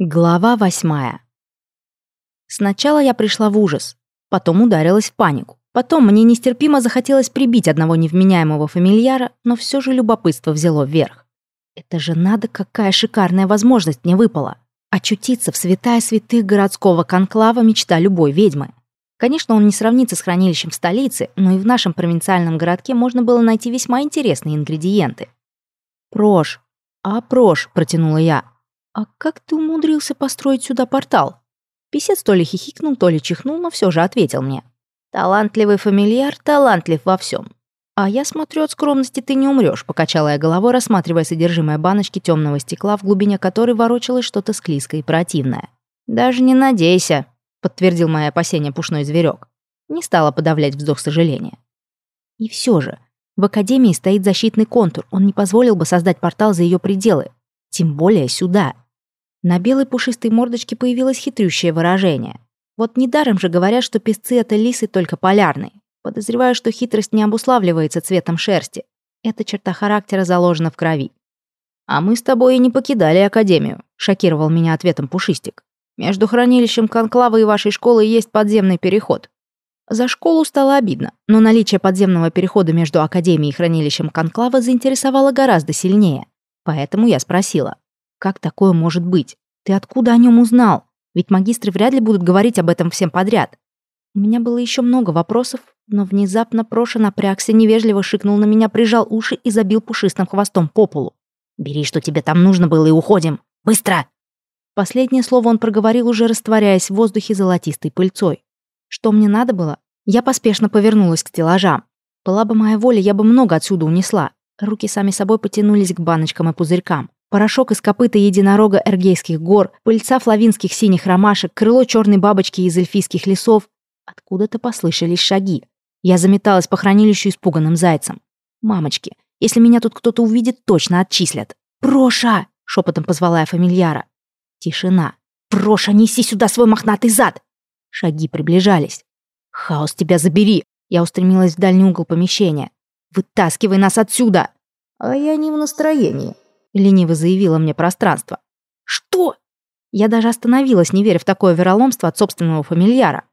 Глава восьмая. Сначала я пришла в ужас, потом ударилась в панику. Потом мне нестерпимо захотелось прибить одного невменяемого фамильяра, но все же любопытство взяло вверх. Это же надо, какая шикарная возможность мне выпала. Очутиться в святая святых городского конклава мечта любой ведьмы. Конечно, он не сравнится с хранилищем в столице, но и в нашем провинциальном городке можно было найти весьма интересные ингредиенты. «Прош, а Прош», — протянула я, «А как ты умудрился построить сюда портал?» Песец то ли хихикнул, то ли чихнул, но все же ответил мне. «Талантливый фамильяр, талантлив во всем. А я смотрю, от скромности ты не умрешь, покачала я головой, рассматривая содержимое баночки темного стекла, в глубине которой ворочалось что-то склизкое и противное. «Даже не надейся», — подтвердил мое опасение пушной зверек. Не стала подавлять вздох сожаления. И все же, в Академии стоит защитный контур, он не позволил бы создать портал за ее пределы. Тем более сюда. На белой пушистой мордочке появилось хитрющее выражение. Вот недаром же говорят, что песцы — это лисы только полярные. Подозреваю, что хитрость не обуславливается цветом шерсти. Эта черта характера заложена в крови. «А мы с тобой и не покидали Академию», — шокировал меня ответом Пушистик. «Между хранилищем Конклава и вашей школой есть подземный переход». За школу стало обидно, но наличие подземного перехода между Академией и хранилищем Конклава заинтересовало гораздо сильнее. Поэтому я спросила. Как такое может быть? Ты откуда о нем узнал? Ведь магистры вряд ли будут говорить об этом всем подряд. У меня было еще много вопросов, но внезапно Проша напрягся, невежливо шикнул на меня, прижал уши и забил пушистым хвостом по полу. «Бери, что тебе там нужно было, и уходим! Быстро!» Последнее слово он проговорил, уже растворяясь в воздухе золотистой пыльцой. Что мне надо было? Я поспешно повернулась к стеллажам. Была бы моя воля, я бы много отсюда унесла. Руки сами собой потянулись к баночкам и пузырькам. Порошок из копыта единорога Эргейских гор, пыльца флавинских синих ромашек, крыло черной бабочки из эльфийских лесов. Откуда-то послышались шаги. Я заметалась по хранилищу испуганным зайцем. «Мамочки, если меня тут кто-то увидит, точно отчислят». «Проша!» — шепотом позвала я фамильяра. Тишина. «Проша, неси сюда свой мохнатый зад!» Шаги приближались. «Хаос, тебя забери!» Я устремилась в дальний угол помещения. «Вытаскивай нас отсюда!» «А я не в настроении», лениво заявило мне пространство. «Что?» Я даже остановилась, не веря в такое вероломство от собственного фамильяра.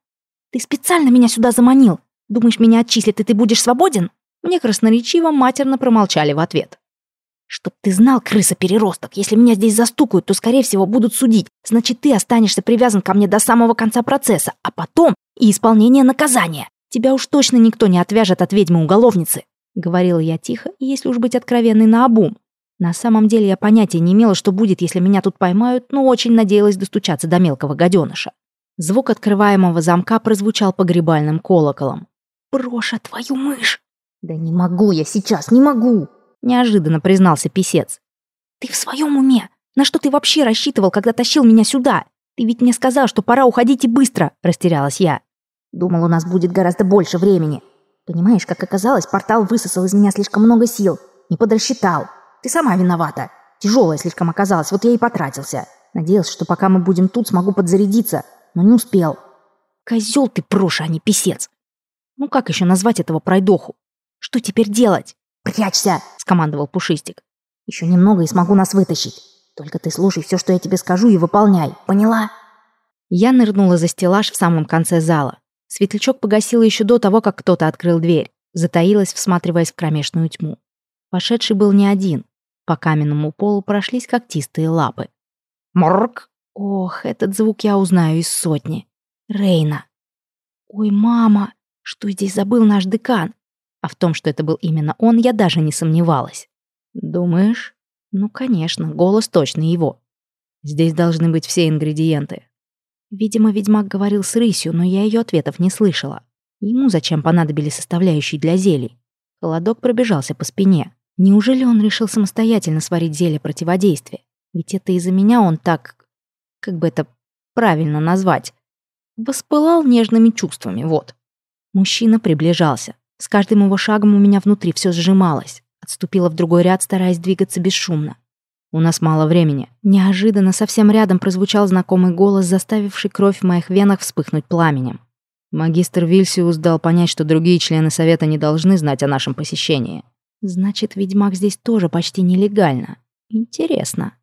«Ты специально меня сюда заманил? Думаешь, меня отчислят, и ты будешь свободен?» Мне красноречиво матерно промолчали в ответ. «Чтоб ты знал, крыса-переросток, если меня здесь застукают, то, скорее всего, будут судить. Значит, ты останешься привязан ко мне до самого конца процесса, а потом и исполнение наказания. Тебя уж точно никто не отвяжет от ведьмы-уголовницы», — говорила я тихо, и если уж быть откровенной наобум. На самом деле я понятия не имела, что будет, если меня тут поймают, но очень надеялась достучаться до мелкого гаденыша. Звук открываемого замка прозвучал погребальным колоколом. «Броша, твою мышь!» «Да не могу я сейчас, не могу!» Неожиданно признался писец. «Ты в своем уме? На что ты вообще рассчитывал, когда тащил меня сюда? Ты ведь мне сказал, что пора уходить и быстро!» Растерялась я. «Думал, у нас будет гораздо больше времени. Понимаешь, как оказалось, портал высосал из меня слишком много сил. Не подрасчитал. Ты сама виновата. Тяжелая слишком оказалась, вот я и потратился. Надеялся, что пока мы будем тут, смогу подзарядиться, но не успел. Козел ты, Проша, а не писец. Ну как еще назвать этого пройдоху? Что теперь делать? «Прячься!» — скомандовал Пушистик. «Еще немного и смогу нас вытащить. Только ты слушай все, что я тебе скажу, и выполняй. Поняла?» Я нырнула за стеллаж в самом конце зала. Светлячок погасила еще до того, как кто-то открыл дверь. Затаилась, всматриваясь в кромешную тьму. Пошедший был не один. По каменному полу прошлись когтистые лапы. Морк! Ох, этот звук я узнаю из сотни. Рейна. Ой, мама, что здесь забыл наш декан? А в том, что это был именно он, я даже не сомневалась. Думаешь? Ну, конечно, голос точно его. Здесь должны быть все ингредиенты. Видимо, ведьмак говорил с рысью, но я ее ответов не слышала. Ему зачем понадобились составляющие для зелий? Холодок пробежался по спине. Неужели он решил самостоятельно сварить зелье противодействия? Ведь это из-за меня он так... Как бы это правильно назвать? Воспылал нежными чувствами, вот. Мужчина приближался. С каждым его шагом у меня внутри все сжималось. Отступила в другой ряд, стараясь двигаться бесшумно. «У нас мало времени». Неожиданно совсем рядом прозвучал знакомый голос, заставивший кровь в моих венах вспыхнуть пламенем. Магистр Вильсиус дал понять, что другие члены Совета не должны знать о нашем посещении. Значит, ведьмак здесь тоже почти нелегально. Интересно.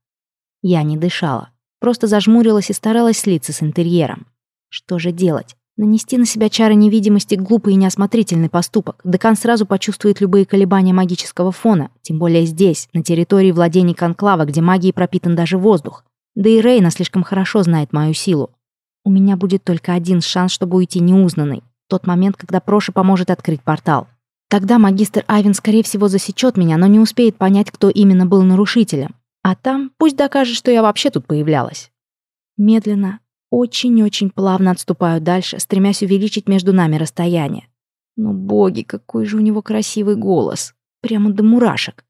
Я не дышала. Просто зажмурилась и старалась слиться с интерьером. Что же делать? Нанести на себя чары невидимости – глупый и неосмотрительный поступок. Декан сразу почувствует любые колебания магического фона, тем более здесь, на территории владений Конклава, где магией пропитан даже воздух. Да и Рейна слишком хорошо знает мою силу. У меня будет только один шанс, чтобы уйти неузнанный. Тот момент, когда Проша поможет открыть портал. Тогда магистр Айвен, скорее всего, засечет меня, но не успеет понять, кто именно был нарушителем. А там пусть докажет, что я вообще тут появлялась. Медленно, очень-очень плавно отступаю дальше, стремясь увеличить между нами расстояние. Но, боги, какой же у него красивый голос. Прямо до мурашек.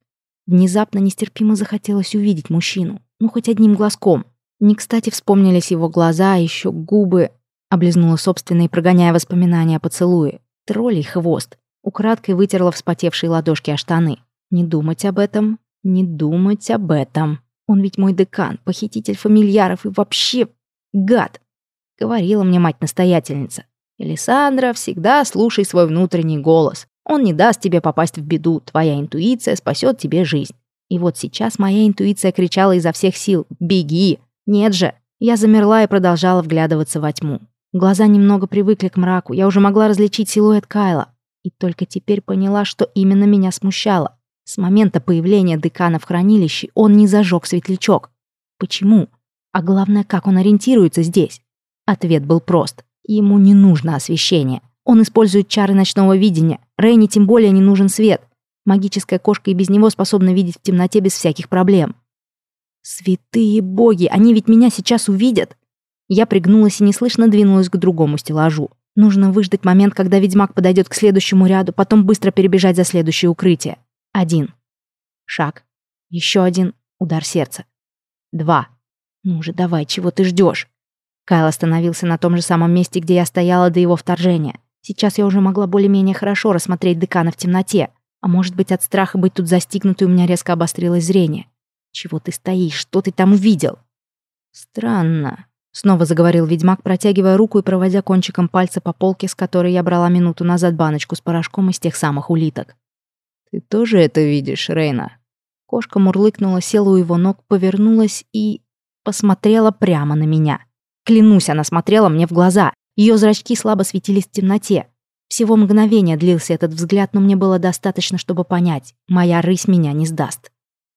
Внезапно нестерпимо захотелось увидеть мужчину. Ну, хоть одним глазком. Не кстати вспомнились его глаза, а еще губы. Облизнула собственные, прогоняя воспоминания о поцелуе. Троллей хвост. Украдкой вытерла вспотевшие ладошки о штаны. Не думать об этом, не думать об этом. Он ведь мой декан, похититель фамильяров и вообще Гад!» — говорила мне мать-настоятельница. «Элисандра, всегда слушай свой внутренний голос. Он не даст тебе попасть в беду, твоя интуиция спасет тебе жизнь». И вот сейчас моя интуиция кричала изо всех сил «Беги!» Нет же! Я замерла и продолжала вглядываться во тьму. Глаза немного привыкли к мраку, я уже могла различить силуэт Кайла. И только теперь поняла, что именно меня смущало. С момента появления декана в хранилище он не зажег светлячок. Почему? А главное, как он ориентируется здесь? Ответ был прост. Ему не нужно освещение. Он использует чары ночного видения. Рейни тем более не нужен свет. Магическая кошка и без него способна видеть в темноте без всяких проблем. Святые боги, они ведь меня сейчас увидят. Я пригнулась и неслышно двинулась к другому стеллажу. Нужно выждать момент, когда ведьмак подойдет к следующему ряду, потом быстро перебежать за следующее укрытие. Один. Шаг. Еще один. Удар сердца. Два. «Ну же, давай, чего ты ждешь? Кайл остановился на том же самом месте, где я стояла до его вторжения. Сейчас я уже могла более-менее хорошо рассмотреть декана в темноте. А может быть, от страха быть тут застигнутой у меня резко обострилось зрение. «Чего ты стоишь? Что ты там увидел?» «Странно», — снова заговорил ведьмак, протягивая руку и проводя кончиком пальца по полке, с которой я брала минуту назад баночку с порошком из тех самых улиток. «Ты тоже это видишь, Рейна?» Кошка мурлыкнула, села у его ног, повернулась и посмотрела прямо на меня. Клянусь, она смотрела мне в глаза. Ее зрачки слабо светились в темноте. Всего мгновения длился этот взгляд, но мне было достаточно, чтобы понять. Моя рысь меня не сдаст.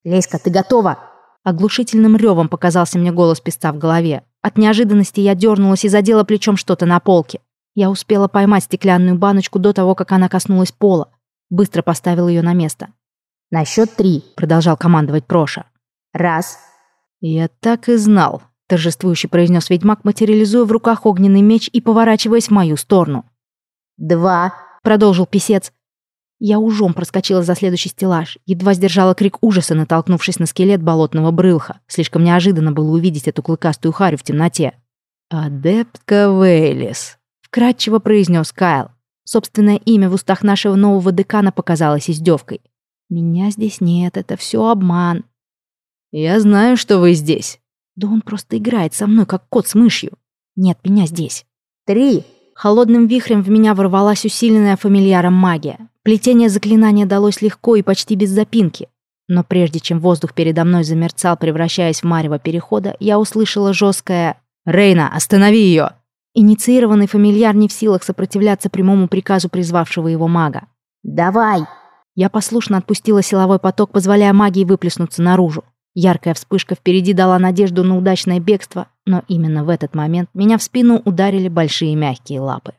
«Леська, ты готова?» Оглушительным ревом показался мне голос песца в голове. От неожиданности я дернулась и задела плечом что-то на полке. Я успела поймать стеклянную баночку до того, как она коснулась пола. Быстро поставил ее на место. «На счет три», — продолжал командовать Проша. «Раз, «Я так и знал», — торжествующе произнес ведьмак, материализуя в руках огненный меч и поворачиваясь в мою сторону. «Два», — продолжил писец. Я ужом проскочила за следующий стеллаж, едва сдержала крик ужаса, натолкнувшись на скелет болотного брылха. Слишком неожиданно было увидеть эту клыкастую харю в темноте. «Адептка Вейлис», — вкратчиво произнес Кайл. Собственное имя в устах нашего нового декана показалось издевкой. «Меня здесь нет, это все обман. «Я знаю, что вы здесь». «Да он просто играет со мной, как кот с мышью. Нет, меня здесь». «Три». Холодным вихрем в меня ворвалась усиленная фамильяром магия. Плетение заклинания далось легко и почти без запинки. Но прежде чем воздух передо мной замерцал, превращаясь в марево перехода, я услышала жесткое «Рейна, останови ее!» Инициированный фамильяр не в силах сопротивляться прямому приказу призвавшего его мага. «Давай!» Я послушно отпустила силовой поток, позволяя магии выплеснуться наружу. Яркая вспышка впереди дала надежду на удачное бегство, но именно в этот момент меня в спину ударили большие мягкие лапы.